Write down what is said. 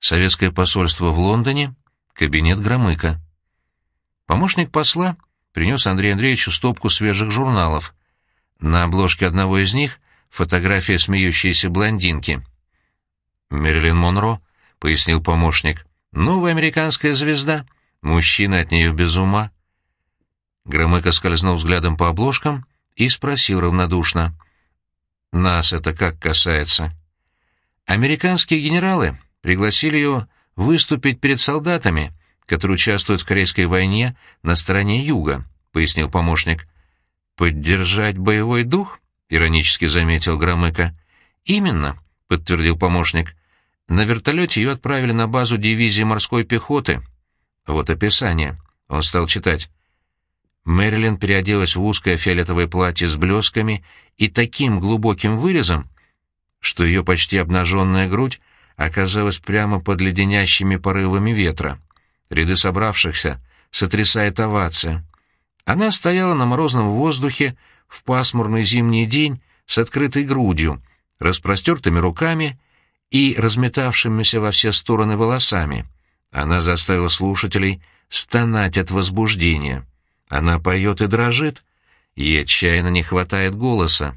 Советское посольство в Лондоне, кабинет Громыка. Помощник посла принес Андрею Андреевичу стопку свежих журналов. На обложке одного из них фотография смеющейся блондинки. «Мерлин Монро», — пояснил помощник, — «новая американская звезда. Мужчина от нее без ума». Громыко скользнул взглядом по обложкам и спросил равнодушно. «Нас это как касается?» Американские генералы пригласили ее выступить перед солдатами, которые участвуют в Корейской войне на стороне Юга, — пояснил помощник. «Поддержать боевой дух?» — иронически заметил Громыко. «Именно», — подтвердил помощник. «На вертолете ее отправили на базу дивизии морской пехоты». Вот описание. Он стал читать. Мэрилин переоделась в узкое фиолетовое платье с блесками и таким глубоким вырезом, что ее почти обнаженная грудь оказалась прямо под леденящими порывами ветра. Ряды собравшихся сотрясает овация. Она стояла на морозном воздухе в пасмурный зимний день с открытой грудью, распростертыми руками и разметавшимися во все стороны волосами. Она заставила слушателей стонать от возбуждения. Она поет и дрожит, ей отчаянно не хватает голоса.